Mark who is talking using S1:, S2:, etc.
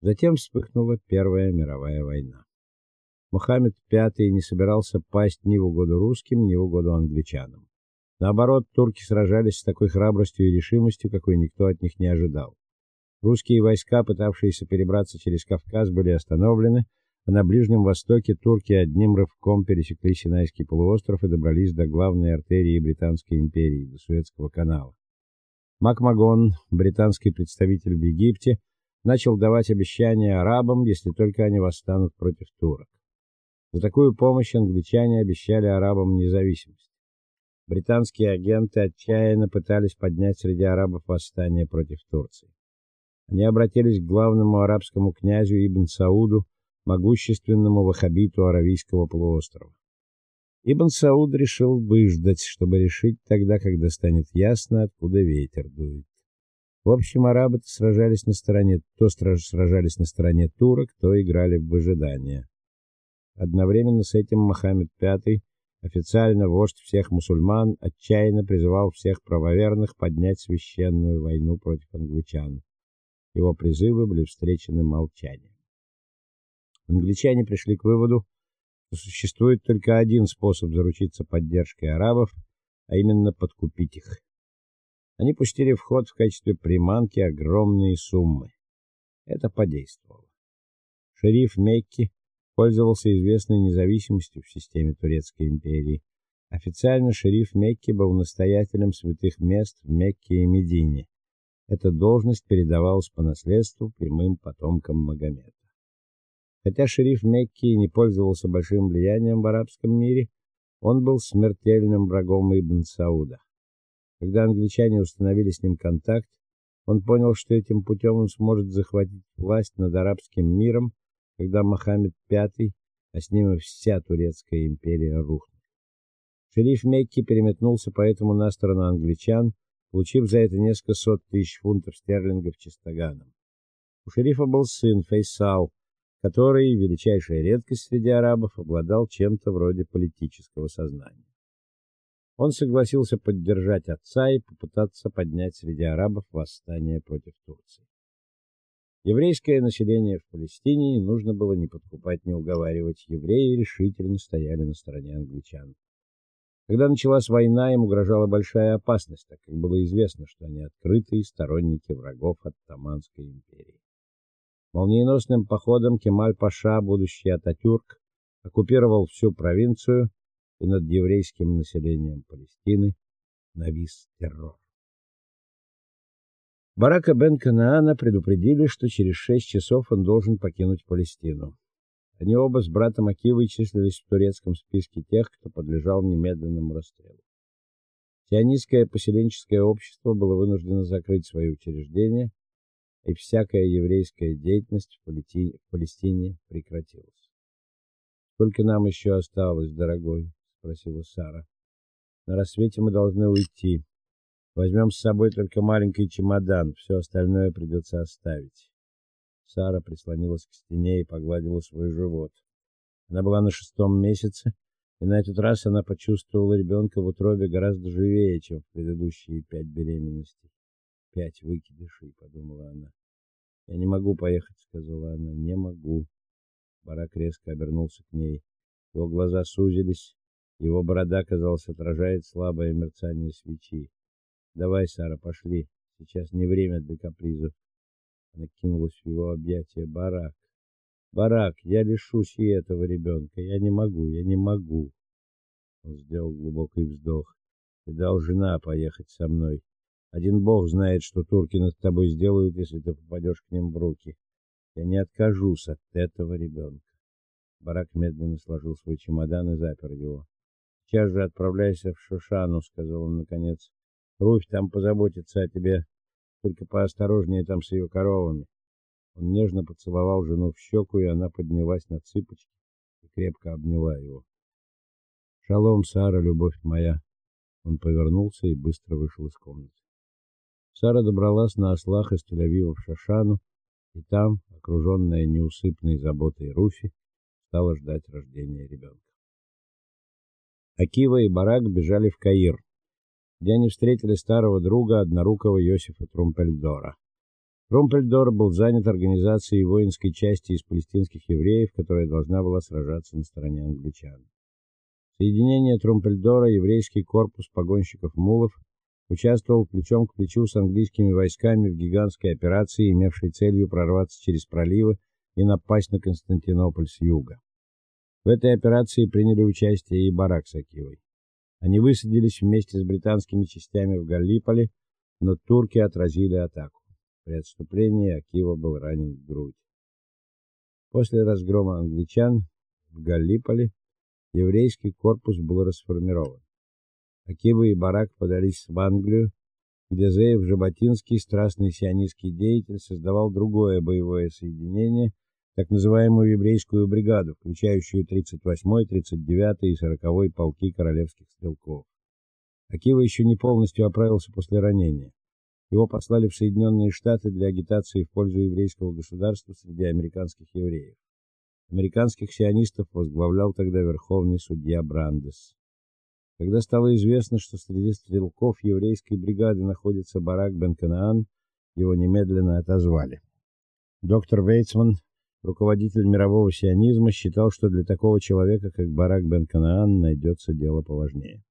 S1: Затем вспыхнула Первая мировая война. Мухаммед V не собирался пасть ни в угоду русским, ни в угоду англичанам. Наоборот, турки сражались с такой храбростью и решимостью, какой никто от них не ожидал. Русские войска, пытавшиеся перебраться через Кавказ, были остановлены, а на Ближнем Востоке турки одним рывком пересекли Синайский полуостров и добрались до главной артерии Британской империи, до Суэцкого канала. Макмагон, британский представитель в Египте, начал давать обещания арабам, если только они восстанут против турок. За такую помощь англичане обещали арабам независимость. Британские агенты отчаянно пытались поднять среди арабов восстание против Турции. Они обратились к главному арабскому князю Ибн Сауду, могущественному ваххабиту Аравийского полуострова. Ибн Сауд решил выждать, чтобы решить тогда, когда станет ясно, откуда ветер дует. В общем, арабы сражались на стороне, то сражались на стороне турок, то играли в выжидание. Одновременно с этим Мухаммед V, официально вождь всех мусульман, отчаянно призывал всех правоверных поднять священную войну против англичан. Его призывы были встречены молчанием. Англичане пришли к выводу, что существует только один способ заручиться поддержкой арабов, а именно подкупить их. Они пустили в ход в качестве приманки огромные суммы. Это подействовало. Шериф Мекки пользовался известной независимостью в системе Турецкой империи. Официально шериф Мекки был настоятелем святых мест в Мекке и Медине. Эта должность передавалась по наследству прямым потомкам Магомета. Хотя шериф Мекки не пользовался большим влиянием в арабском мире, он был смертельным врагом Ибн Сауда. Когда англичане установили с ним контакт, он понял, что этим путем он сможет захватить власть над арабским миром, когда Мухаммед V, а с ним и вся турецкая империя рухнет. Шериф Мекки переметнулся поэтому на сторону англичан, получив за это несколько сот тысяч фунтов стерлингов чистоганом. У шерифа был сын Фейсал, который, величайшая редкость среди арабов, обладал чем-то вроде политического сознания. Он согласился поддержать отца и попытаться поднять среди арабов восстание против Турции. Еврейское население в Палестине нужно было не подкупать, не уговаривать. Евреи решительно стояли на стороне англичан. Когда началась война, им угрожала большая опасность, так как было известно, что они открытые сторонники врагов Оттоманской империи. Молниеносным походом Кемаль-паша, будущий Ататюрк, оккупировал всю провинцию, и над еврейским населением Палестины навис террор. Барака бен Канаана предупредили, что через шесть часов он должен покинуть Палестину. Они оба с братом Акивой числились в турецком списке тех, кто подлежал немедленному расстрелу. Сионистское поселенческое общество было вынуждено закрыть свои учреждения, и всякая еврейская деятельность в, в Палестине прекратилась. Сколько нам еще осталось, дорогой, спросила Сара. На рассвете мы должны уйти. Возьмем с собой только маленький чемодан, все остальное придется оставить. Сара прислонилась к стене и погладила свой живот. Она была на шестом месяце, и на этот раз она почувствовала ребенка в утробе гораздо живее, чем в предыдущие пять беременностей. Пять выкидышей, подумала она. Я не могу поехать, сказала она. Не могу. Барак резко обернулся к ней. Его глаза сузились, его борода, казалось, отражает слабое мерцание свечи. Давай, Сара, пошли. Сейчас не время для капризов. Она кинулась в его объятия. Барак. Барак, я лишусь и этого ребенка. Я не могу, я не могу. Он сделал глубокий вздох. Ты должна поехать со мной. Один бог знает, что турки над тобой сделают, если ты попадешь к ним в руки. Я не откажусь от этого ребенка. Барак медленно сложил свой чемодан и запер его. Сейчас же отправляйся в Шушану, сказал он наконец. Руфь там позаботится о тебе. Только поосторожнее там с ее коровами. Он нежно поцеловал жену в щеку, и она поднялась на цыпочки и крепко обняла его. Шалом, Сара, любовь моя. Он повернулся и быстро вышел из комнаты. Сара добралась на ослах из Тель-Авива в Шашану, и там, окруженная неусыпной заботой Руфи, стала ждать рождения ребенка. Акива и Барак бежали в Каир где они встретили старого друга однорукого Йосифа Трумпельдора. Румпельдор был занят организацией воинской части из палестинских евреев, которая должна была сражаться на стороне англичан. Соединение Трумпельдора, еврейский корпус погонщиков мулов, участвовал плечом к плечу с английскими войсками в гигантской операции, имевшей целью прорваться через проливы и напасть на Константинополь с юга. В этой операции приняли участие и Барак с Акивой. Они высадились вместе с британскими частями в Галлиполи, но турки отразили атаку. При отступлении Акива был ранен в грудь. После разгрома англичан в Галлиполи еврейский корпус был расформирован. Акива и Барак подались в Англию, где Зеев Жаботинский, страстный сионистский деятель, создавал другое боевое соединение, так называемую еврейскую бригаду, включающую 38-й, 39-й и 40-й полки королевских стрелков. Акива еще не полностью оправился после ранения. Его послали в Соединенные Штаты для агитации в пользу еврейского государства среди американских евреев. Американских сионистов возглавлял тогда верховный судья Брандес. Когда стало известно, что среди стрелков еврейской бригады находится Барак Бен-Канаан, его немедленно отозвали. Доктор Вейцман, руководитель мирового сионизма, считал, что для такого человека, как Барак Бен-Канаан, найдется дело поважнее.